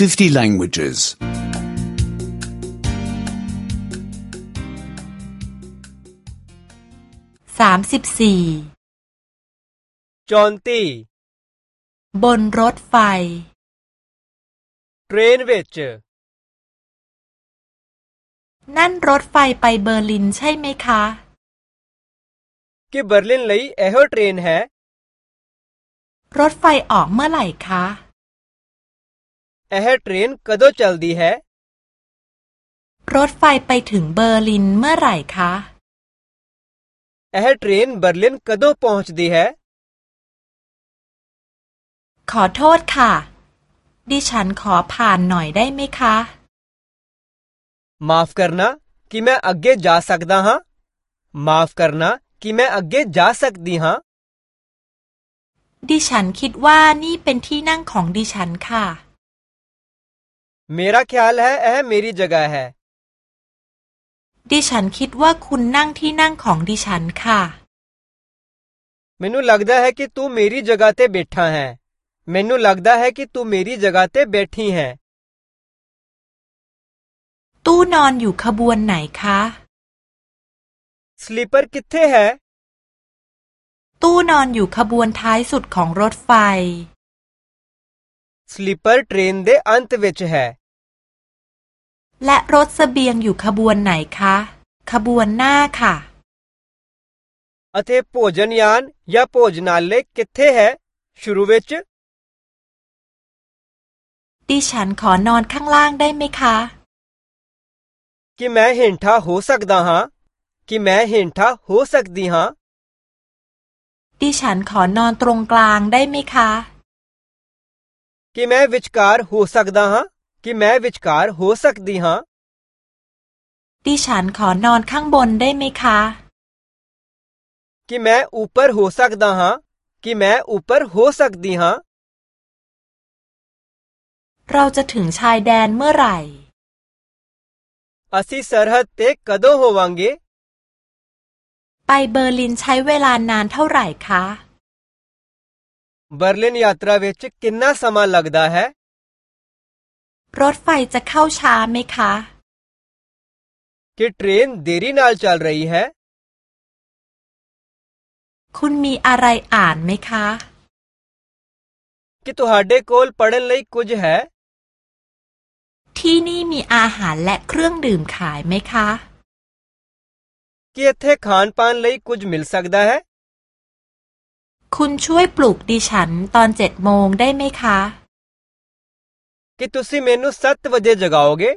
50 languages. 34 j o นตี้บนรถไฟเทรนเวจนั่นรถไฟไปเบอร์ลินใช่ไหมคะกี่เบอร์ลินเลยเอฮอเทรนแฮรถไฟออกเมื่อไหร่คะ ਇਹ ਟ੍ਰੇਨ ਕਦੋਂ ਚੱਲਦੀ ਹੈ รถไฟไปถึงเบอร์ลินเมื่อไหร่คะ ਇਹ ਟ੍ਰੇਨ ਬਰਲਿਨ ਕਦੋਂ ਪਹੁੰਚਦੀ ਹੈ ขอโทษค่ะ ดิฉันขอผ่านหน่อยได้ไหมคะะคีแม่อักเกจ้าสักด ਸਕਦਾ มਾਂกันนะคีแม่อักเกจ้าสักดีฮะดิฉันคิดว่านี่เป็นที่นั่งของดิฉันค่ะ मेरा ख्याल है यह मेरी जगह है ดิฉันคิดว่าคุณนั่งที่นั่งของดิฉันค่ะ ਮੈਨੂੰ ਲੱਗਦਾ ਹੈ ਕਿ ਤੂੰ ਮੇਰੀ ਜਗ੍ਹਾ ਤੇ ਬੈਠਾ ਹੈ ਮੈਨੂੰ ਲੱਗਦਾ ਹੈ ਕਿ ਤੂੰ ਮੇਰੀ ਜਗ੍ਹਾ ਤੇ ਬੈਠੀ ਹੈ ตู้นอนอยู่ขบวนไหนคะ स्लीपर किथे है ตู้นอนอยู่ขบวนท้ายสุดของรถไฟ स्लीपर ट्रेन दे अंत विच है และรถสเสบียงอยู่ขบวนไหนคะขบวนหน้าค่ะอเทพโจนยานยาโพจนาเล็กเท่เฮชูรูเวชดิฉันขอนอนข้างล่างได้ไหมคะคีแม่เห็นท่าโฮสักดาฮะคีแม่เห็นท่าโฮสักดีฮะดิฉันขอนอนตรงกลางได้ไหมคะคีแม่วิจการโฮสักดาฮะ ਕਿ ਮੈਂ ਵਿਚਕਾਰ ਹੋ ਸਕਦੀ ਹਾਂ ดิฉันขอนอนข้างบนได้ไหมคะ ਕਿ ਮੈਂ ਉੱਪਰ ਹੋ ਸਕਦਾ ਹਾਂ ਕਿ ਮੈਂ ਉੱਪਰ ਹੋ ਸਕਦੀ ਹਾਂ เราจะถึงชายแดนเมื่อไหร่ ਅਸੀਂ ਸਰਹੱਦ ਤੇ ਕਦੋਂ ਹੋਵਾਂਗੇ ไปเบอร์ลินใช้เวลานานเท่าไหร่คะ ਬਰਲਿਨ ਯਾਤਰਾ ਵਿੱਚ ਕਿੰਨਾ ਸਮਾਂ ਲੱਗਦਾ ਹੈ รถไฟจะเข้าช้าไหมคะ कि เ् र ेนเดรีนाล च ัล ह ीฮะคุณมีอะไรอ่านไหมคะคฮาร์เดโੇลปัดเล ਲਈ ਕੁਝ ਹੈ ที่นี่มีอาหารและเครื่องดื่มขายไหมคะเि ਇ ੱ ਥ านਾ ਣ ਪਾਣ ย ਈ ਕ จ ਝ ਮਿਲ ਸਕਦਾ ਹੈ คุณช่วยปลุกดิฉันตอนเจ็ดโมงได้ไหมคะ ਕਿ ਤੁਸੀਂ ਮੈਨੂੰ 7 ਵਜੇ ਜਗਾਓਗੇ